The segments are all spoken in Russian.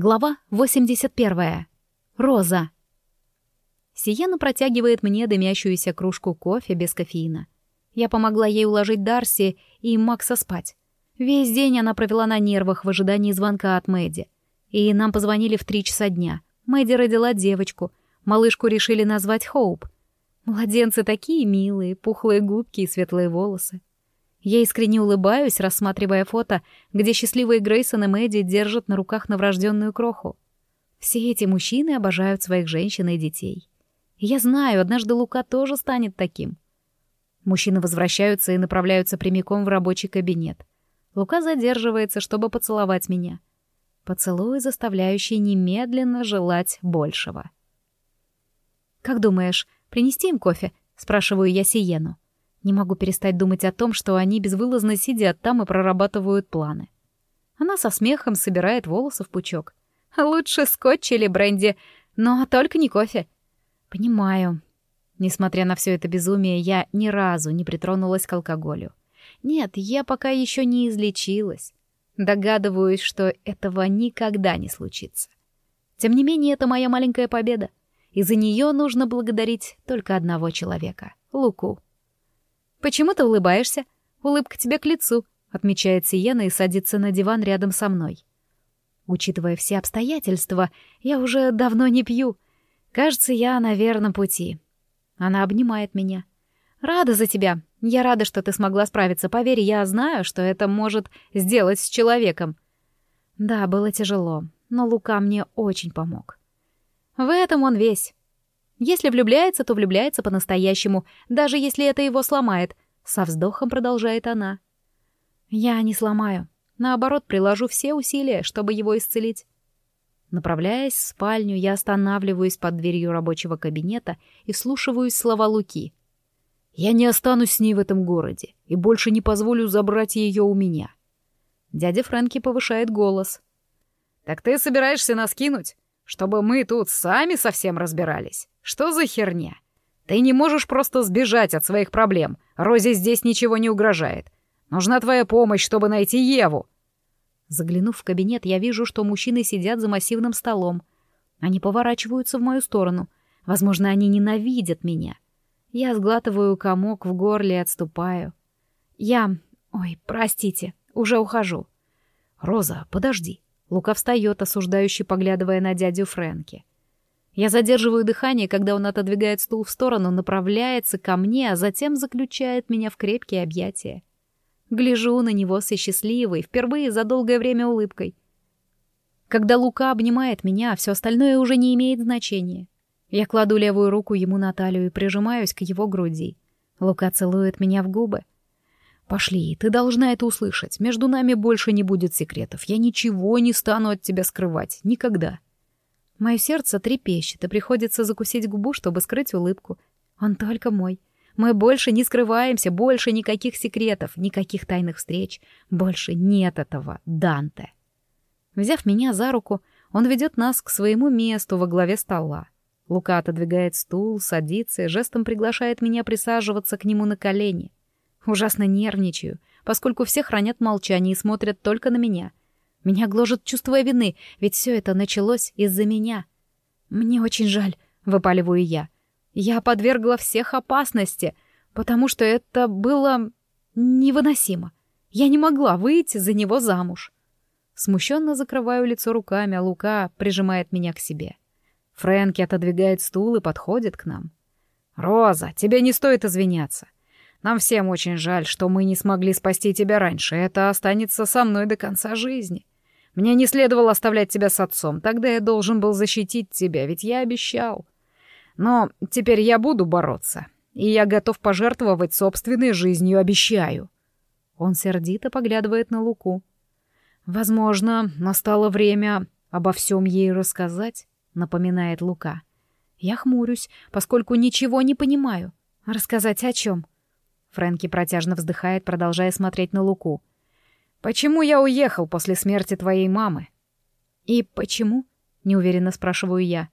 Глава 81. Роза. Сиена протягивает мне дымящуюся кружку кофе без кофеина. Я помогла ей уложить Дарси и Макса спать. Весь день она провела на нервах в ожидании звонка от Мэдди. И нам позвонили в три часа дня. Мэдди родила девочку. Малышку решили назвать Хоуп. Младенцы такие милые, пухлые губки и светлые волосы. Я искренне улыбаюсь, рассматривая фото, где счастливые Грейсон и Мэдди держат на руках новорожденную кроху. Все эти мужчины обожают своих женщин и детей. Я знаю, однажды Лука тоже станет таким. Мужчины возвращаются и направляются прямиком в рабочий кабинет. Лука задерживается, чтобы поцеловать меня. Поцелуй, заставляющий немедленно желать большего. «Как думаешь, принести им кофе?» — спрашиваю я Сиену. Не могу перестать думать о том, что они безвылазно сидят там и прорабатывают планы. Она со смехом собирает волосы в пучок. Лучше скотч или бренди, но только не кофе. Понимаю. Несмотря на все это безумие, я ни разу не притронулась к алкоголю. Нет, я пока еще не излечилась. Догадываюсь, что этого никогда не случится. Тем не менее, это моя маленькая победа. И за нее нужно благодарить только одного человека — Луку. «Почему ты улыбаешься? Улыбка тебе к лицу», — отмечает Сиена и садится на диван рядом со мной. Учитывая все обстоятельства, я уже давно не пью. Кажется, я на верном пути. Она обнимает меня. «Рада за тебя. Я рада, что ты смогла справиться. Поверь, я знаю, что это может сделать с человеком». Да, было тяжело, но Лука мне очень помог. В этом он весь. Если влюбляется, то влюбляется по-настоящему, даже если это его сломает. Со вздохом продолжает она. Я не сломаю. Наоборот, приложу все усилия, чтобы его исцелить. Направляясь в спальню, я останавливаюсь под дверью рабочего кабинета и вслушиваюсь слова Луки. «Я не останусь с ней в этом городе и больше не позволю забрать ее у меня». Дядя Фрэнки повышает голос. «Так ты собираешься нас кинуть? Чтобы мы тут сами совсем разбирались? Что за херня? Ты не можешь просто сбежать от своих проблем. Розе здесь ничего не угрожает. Нужна твоя помощь, чтобы найти Еву. Заглянув в кабинет, я вижу, что мужчины сидят за массивным столом. Они поворачиваются в мою сторону. Возможно, они ненавидят меня. Я сглатываю комок в горле и отступаю. Я... Ой, простите, уже ухожу. Роза, подожди. Лука встает, осуждающий, поглядывая на дядю Фрэнки. Я задерживаю дыхание, когда он отодвигает стул в сторону, направляется ко мне, а затем заключает меня в крепкие объятия. Гляжу на него со счастливой, впервые за долгое время улыбкой. Когда Лука обнимает меня, все остальное уже не имеет значения. Я кладу левую руку ему на талию и прижимаюсь к его груди. Лука целует меня в губы. «Пошли, ты должна это услышать. Между нами больше не будет секретов. Я ничего не стану от тебя скрывать. Никогда». Мое сердце трепещет, и приходится закусить губу, чтобы скрыть улыбку. Он только мой. Мы больше не скрываемся, больше никаких секретов, никаких тайных встреч. Больше нет этого, Данте. Взяв меня за руку, он ведет нас к своему месту во главе стола. Лука отодвигает стул, садится и жестом приглашает меня присаживаться к нему на колени. Ужасно нервничаю, поскольку все хранят молчание и смотрят только на меня. Меня гложет чувство вины, ведь все это началось из-за меня. Мне очень жаль, выпаливаю я. Я подвергла всех опасности, потому что это было невыносимо. Я не могла выйти за него замуж. Смущенно закрываю лицо руками, а Лука прижимает меня к себе. Фрэнки отодвигает стул и подходит к нам. «Роза, тебе не стоит извиняться. Нам всем очень жаль, что мы не смогли спасти тебя раньше. Это останется со мной до конца жизни. Мне не следовало оставлять тебя с отцом. Тогда я должен был защитить тебя, ведь я обещал. Но теперь я буду бороться. И я готов пожертвовать собственной жизнью, обещаю». Он сердито поглядывает на Луку. «Возможно, настало время обо всем ей рассказать», — напоминает Лука. Я хмурюсь, поскольку ничего не понимаю. Рассказать о чем? Фрэнки протяжно вздыхает, продолжая смотреть на Луку. «Почему я уехал после смерти твоей мамы?» «И почему?» — неуверенно спрашиваю я.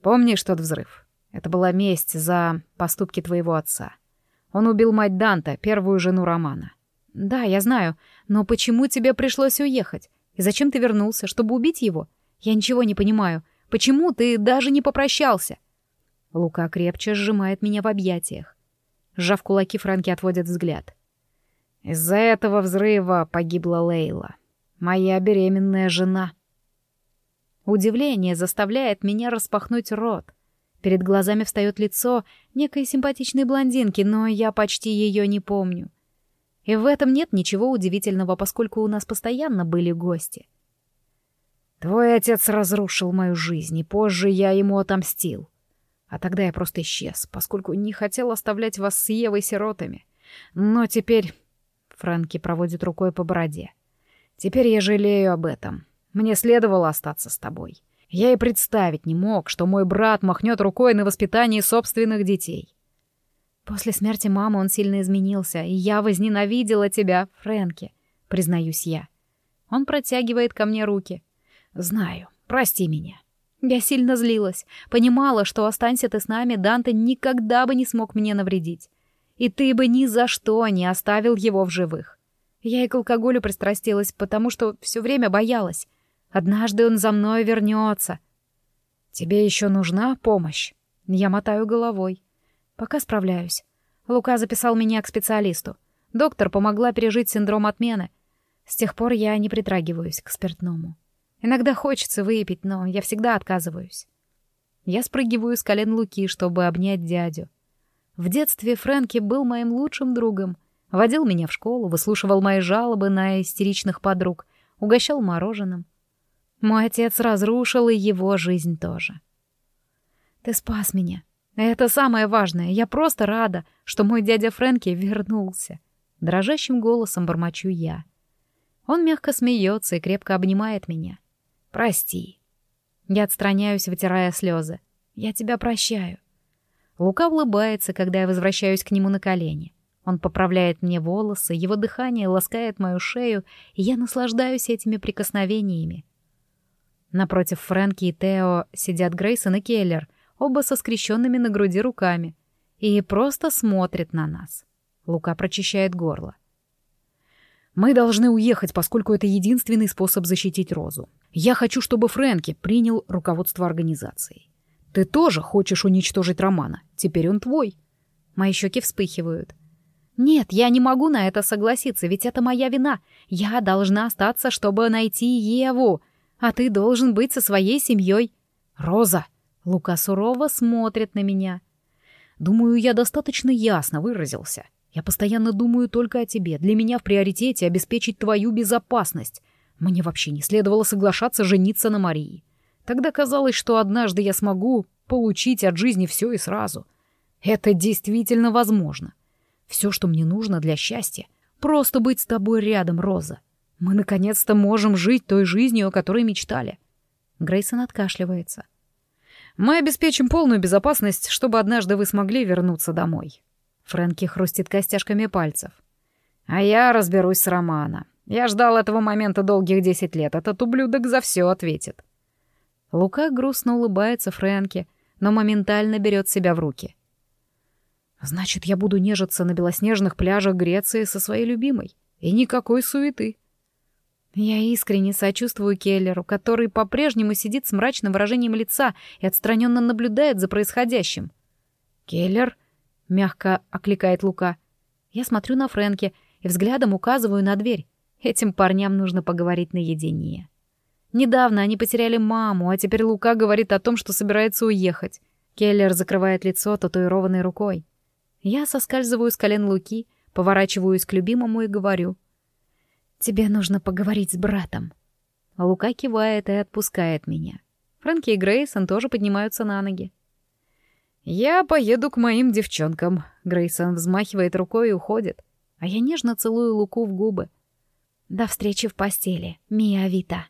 «Помнишь тот взрыв? Это была месть за поступки твоего отца. Он убил мать Данта, первую жену Романа. Да, я знаю, но почему тебе пришлось уехать? И зачем ты вернулся, чтобы убить его? Я ничего не понимаю. Почему ты даже не попрощался?» Лука крепче сжимает меня в объятиях. Сжав кулаки, Франки отводит взгляд. «Из-за этого взрыва погибла Лейла, моя беременная жена». Удивление заставляет меня распахнуть рот. Перед глазами встает лицо некой симпатичной блондинки, но я почти ее не помню. И в этом нет ничего удивительного, поскольку у нас постоянно были гости. Твой отец разрушил мою жизнь, и позже я ему отомстил. А тогда я просто исчез, поскольку не хотел оставлять вас с Евой сиротами. Но теперь... Фрэнки проводит рукой по бороде. Теперь я жалею об этом. Мне следовало остаться с тобой. Я и представить не мог, что мой брат махнет рукой на воспитание собственных детей. После смерти мамы он сильно изменился, и я возненавидела тебя, Фрэнки, признаюсь я. Он протягивает ко мне руки. Знаю, прости меня. Я сильно злилась, понимала, что останься ты с нами, Данте никогда бы не смог мне навредить. И ты бы ни за что не оставил его в живых. Я и к алкоголю пристрастилась, потому что все время боялась. Однажды он за мной вернется. Тебе еще нужна помощь? Я мотаю головой. Пока справляюсь. Лука записал меня к специалисту. Доктор помогла пережить синдром отмены. С тех пор я не притрагиваюсь к спиртному. Иногда хочется выпить, но я всегда отказываюсь. Я спрыгиваю с колен Луки, чтобы обнять дядю. В детстве Фрэнки был моим лучшим другом. Водил меня в школу, выслушивал мои жалобы на истеричных подруг, угощал мороженым. Мой отец разрушил и его жизнь тоже. Ты спас меня. Это самое важное. Я просто рада, что мой дядя Фрэнки вернулся. Дрожащим голосом бормочу я. Он мягко смеется и крепко обнимает меня. Прости. Я отстраняюсь, вытирая слезы. Я тебя прощаю. Лука улыбается, когда я возвращаюсь к нему на колени. Он поправляет мне волосы, его дыхание ласкает мою шею, и я наслаждаюсь этими прикосновениями. Напротив Фрэнки и Тео сидят Грейсон и Келлер, оба со скрещенными на груди руками, и просто смотрят на нас. Лука прочищает горло. «Мы должны уехать, поскольку это единственный способ защитить Розу. Я хочу, чтобы Фрэнки принял руководство организацией. Ты тоже хочешь уничтожить Романа. Теперь он твой». Мои щеки вспыхивают. «Нет, я не могу на это согласиться, ведь это моя вина. Я должна остаться, чтобы найти Еву а ты должен быть со своей семьей. Роза!» Лука сурово смотрит на меня. «Думаю, я достаточно ясно выразился. Я постоянно думаю только о тебе. Для меня в приоритете обеспечить твою безопасность. Мне вообще не следовало соглашаться жениться на Марии. Тогда казалось, что однажды я смогу получить от жизни все и сразу. Это действительно возможно. Все, что мне нужно для счастья, просто быть с тобой рядом, Роза. Мы наконец-то можем жить той жизнью, о которой мечтали. Грейсон откашливается. Мы обеспечим полную безопасность, чтобы однажды вы смогли вернуться домой. Фрэнки хрустит костяшками пальцев. А я разберусь с Романа. Я ждал этого момента долгих десять лет. Этот ублюдок за все ответит. Лука грустно улыбается Фрэнки, но моментально берет себя в руки. Значит, я буду нежиться на белоснежных пляжах Греции со своей любимой. И никакой суеты. Я искренне сочувствую Келлеру, который по-прежнему сидит с мрачным выражением лица и отстраненно наблюдает за происходящим. «Келлер?» — мягко окликает Лука. Я смотрю на Фрэнки и взглядом указываю на дверь. Этим парням нужно поговорить наедине. Недавно они потеряли маму, а теперь Лука говорит о том, что собирается уехать. Келлер закрывает лицо татуированной рукой. Я соскальзываю с колен Луки, поворачиваюсь к любимому и говорю — «Тебе нужно поговорить с братом». Лука кивает и отпускает меня. Фрэнки и Грейсон тоже поднимаются на ноги. «Я поеду к моим девчонкам», — Грейсон взмахивает рукой и уходит, а я нежно целую Луку в губы. «До встречи в постели, Мия Вита».